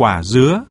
quả dứa.